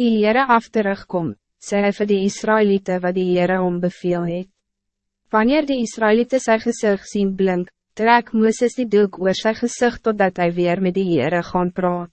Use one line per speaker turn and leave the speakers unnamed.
die Heere af terugkom, sê hy vir die Israëlieten wat die Heere ombeveel het. Wanneer die Israëlieten sy gezicht zien blink, trek Mooses die doek oor sy gezicht totdat hij weer met die Heere gaan praat.